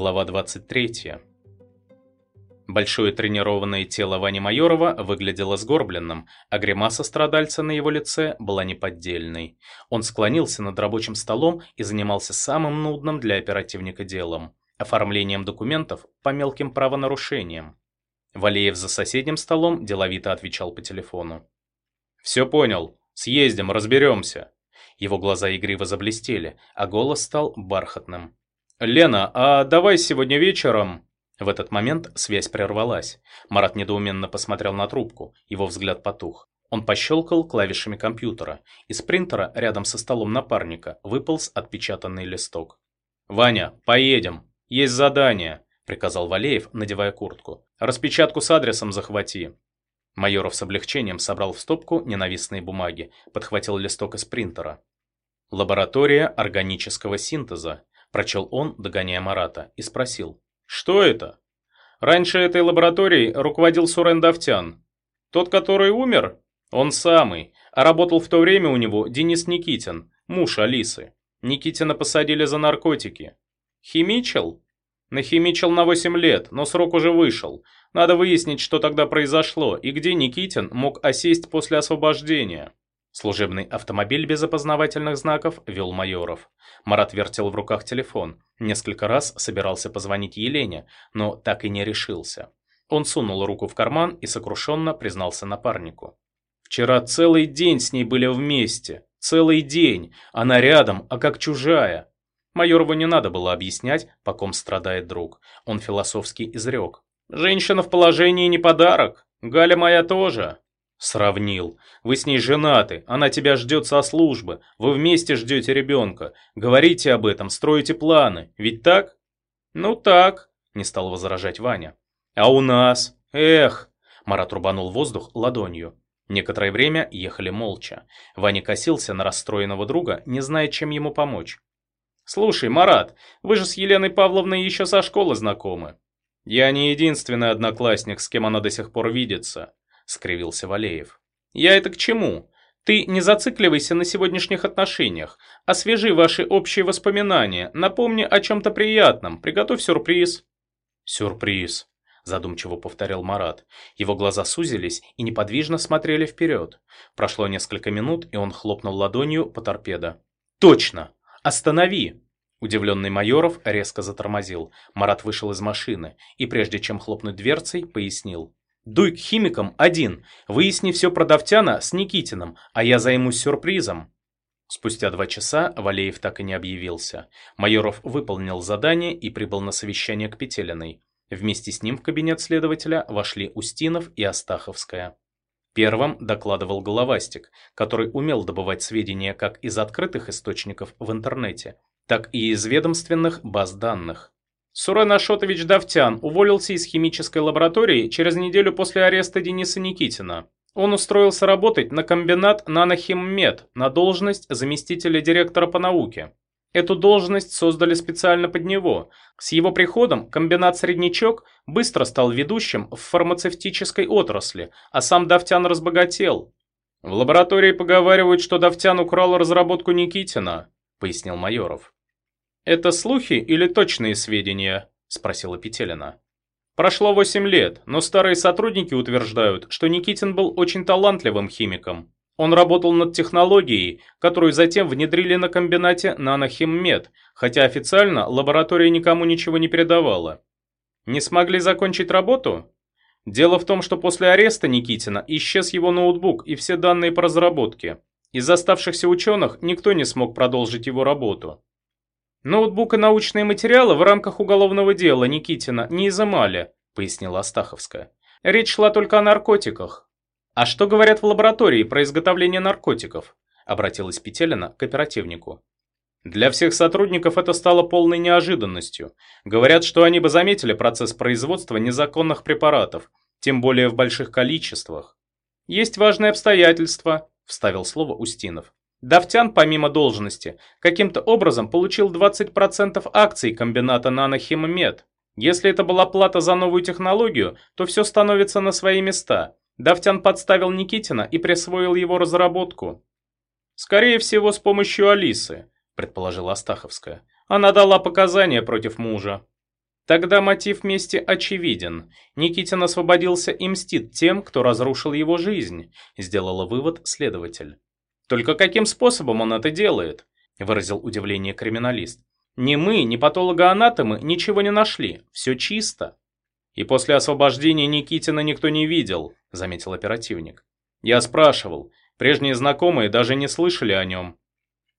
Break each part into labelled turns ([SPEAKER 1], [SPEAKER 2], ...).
[SPEAKER 1] Глава 23. Большое тренированное тело Вани Майорова выглядело сгорбленным, а гримаса страдальца на его лице была неподдельной. Он склонился над рабочим столом и занимался самым нудным для оперативника делом – оформлением документов по мелким правонарушениям. Валеев за соседним столом деловито отвечал по телефону. «Все понял. Съездим, разберемся». Его глаза игриво заблестели, а голос стал бархатным. «Лена, а давай сегодня вечером...» В этот момент связь прервалась. Марат недоуменно посмотрел на трубку, его взгляд потух. Он пощелкал клавишами компьютера. Из принтера рядом со столом напарника выполз отпечатанный листок. «Ваня, поедем. Есть задание», — приказал Валеев, надевая куртку. «Распечатку с адресом захвати». Майоров с облегчением собрал в стопку ненавистные бумаги, подхватил листок из принтера. «Лаборатория органического синтеза», Прочел он, догоняя Марата, и спросил. «Что это?» «Раньше этой лабораторией руководил Сурен Давтян. Тот, который умер? Он самый. А работал в то время у него Денис Никитин, муж Алисы. Никитина посадили за наркотики. Химичил? Нахимичил на 8 лет, но срок уже вышел. Надо выяснить, что тогда произошло и где Никитин мог осесть после освобождения. Служебный автомобиль без опознавательных знаков вел Майоров. Марат вертел в руках телефон. Несколько раз собирался позвонить Елене, но так и не решился. Он сунул руку в карман и сокрушенно признался напарнику. «Вчера целый день с ней были вместе. Целый день. Она рядом, а как чужая». Майорову не надо было объяснять, по ком страдает друг. Он философски изрек. «Женщина в положении не подарок. Галя моя тоже». Сравнил. Вы с ней женаты, она тебя ждет со службы, вы вместе ждете ребенка. Говорите об этом, строите планы, ведь так? Ну так, не стал возражать Ваня. А у нас? Эх! Марат рубанул воздух ладонью. Некоторое время ехали молча. Ваня косился на расстроенного друга, не зная, чем ему помочь. «Слушай, Марат, вы же с Еленой Павловной еще со школы знакомы». «Я не единственный одноклассник, с кем она до сих пор видится скривился Валеев. «Я это к чему? Ты не зацикливайся на сегодняшних отношениях. Освежи ваши общие воспоминания, напомни о чем-то приятном, приготовь сюрприз». «Сюрприз», задумчиво повторял Марат. Его глаза сузились и неподвижно смотрели вперед. Прошло несколько минут, и он хлопнул ладонью по торпедо. «Точно! Останови!» Удивленный Майоров резко затормозил. Марат вышел из машины и, прежде чем хлопнуть дверцей, пояснил. Дуй к химикам один, выясни все про Давтяна с Никитиным, а я займусь сюрпризом. Спустя два часа Валеев так и не объявился. Майоров выполнил задание и прибыл на совещание к Петелиной. Вместе с ним в кабинет следователя вошли Устинов и Астаховская. Первым докладывал Головастик, который умел добывать сведения как из открытых источников в интернете, так и из ведомственных баз данных. Сурен Ашотович Давтян уволился из химической лаборатории через неделю после ареста Дениса Никитина. Он устроился работать на комбинат «Нанохиммед» на должность заместителя директора по науке. Эту должность создали специально под него. С его приходом комбинат «Среднячок» быстро стал ведущим в фармацевтической отрасли, а сам Давтян разбогател. «В лаборатории поговаривают, что Давтян украл разработку Никитина», — пояснил Майоров. «Это слухи или точные сведения?» – спросила Петелина. Прошло 8 лет, но старые сотрудники утверждают, что Никитин был очень талантливым химиком. Он работал над технологией, которую затем внедрили на комбинате «Нанохиммед», хотя официально лаборатория никому ничего не передавала. Не смогли закончить работу? Дело в том, что после ареста Никитина исчез его ноутбук и все данные по разработке. Из оставшихся ученых никто не смог продолжить его работу. «Ноутбук и научные материалы в рамках уголовного дела Никитина не изымали», пояснила Астаховская. «Речь шла только о наркотиках». «А что говорят в лаборатории про изготовление наркотиков?» обратилась Петелина к оперативнику. Для всех сотрудников это стало полной неожиданностью. Говорят, что они бы заметили процесс производства незаконных препаратов, тем более в больших количествах. «Есть важные обстоятельства», – вставил слово Устинов. Давтян, помимо должности, каким-то образом получил 20% акций комбината «Нанохиммед». Если это была плата за новую технологию, то все становится на свои места. Давтян подставил Никитина и присвоил его разработку. «Скорее всего, с помощью Алисы», – предположила Астаховская. «Она дала показания против мужа». Тогда мотив мести очевиден. Никитин освободился и мстит тем, кто разрушил его жизнь, сделала вывод следователь. Только каким способом он это делает? выразил удивление криминалист. Ни мы, ни патологоанатомы ничего не нашли. Все чисто. И после освобождения Никитина никто не видел, заметил оперативник. Я спрашивал. Прежние знакомые даже не слышали о нем.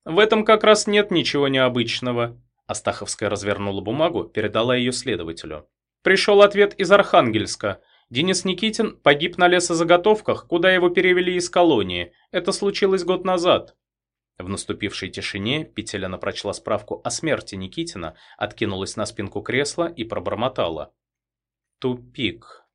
[SPEAKER 1] В этом как раз нет ничего необычного. Астаховская развернула бумагу, передала ее следователю. Пришел ответ из Архангельска. Денис Никитин погиб на лесозаготовках, куда его перевели из колонии. Это случилось год назад. В наступившей тишине Петелина прочла справку о смерти Никитина, откинулась на спинку кресла и пробормотала. Тупик.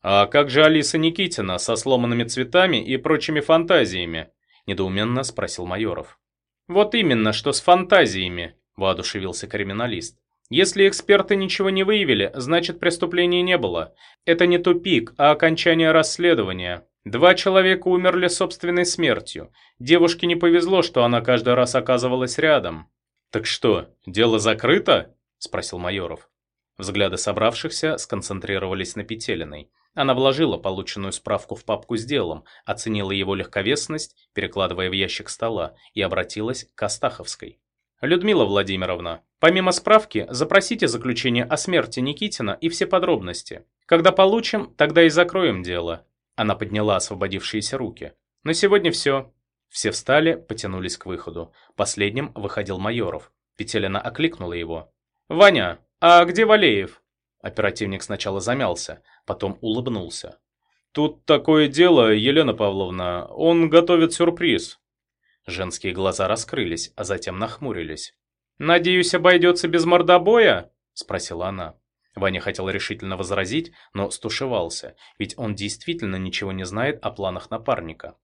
[SPEAKER 1] А как же Алиса Никитина со сломанными цветами и прочими фантазиями? Недоуменно спросил Майоров. Вот именно, что с фантазиями, воодушевился криминалист. Если эксперты ничего не выявили, значит преступления не было. Это не тупик, а окончание расследования. Два человека умерли собственной смертью. Девушке не повезло, что она каждый раз оказывалась рядом. «Так что, дело закрыто?» – спросил Майоров. Взгляды собравшихся сконцентрировались на Петелиной. Она вложила полученную справку в папку с делом, оценила его легковесность, перекладывая в ящик стола, и обратилась к Астаховской. «Людмила Владимировна, помимо справки, запросите заключение о смерти Никитина и все подробности. Когда получим, тогда и закроем дело». Она подняла освободившиеся руки. «На сегодня все». Все встали, потянулись к выходу. Последним выходил Майоров. Петелина окликнула его. «Ваня, а где Валеев?» Оперативник сначала замялся, потом улыбнулся. «Тут такое дело, Елена Павловна, он готовит сюрприз». Женские глаза раскрылись, а затем нахмурились. «Надеюсь, обойдется без мордобоя?» – спросила она. Ваня хотел решительно возразить, но стушевался, ведь он действительно ничего не знает о планах напарника.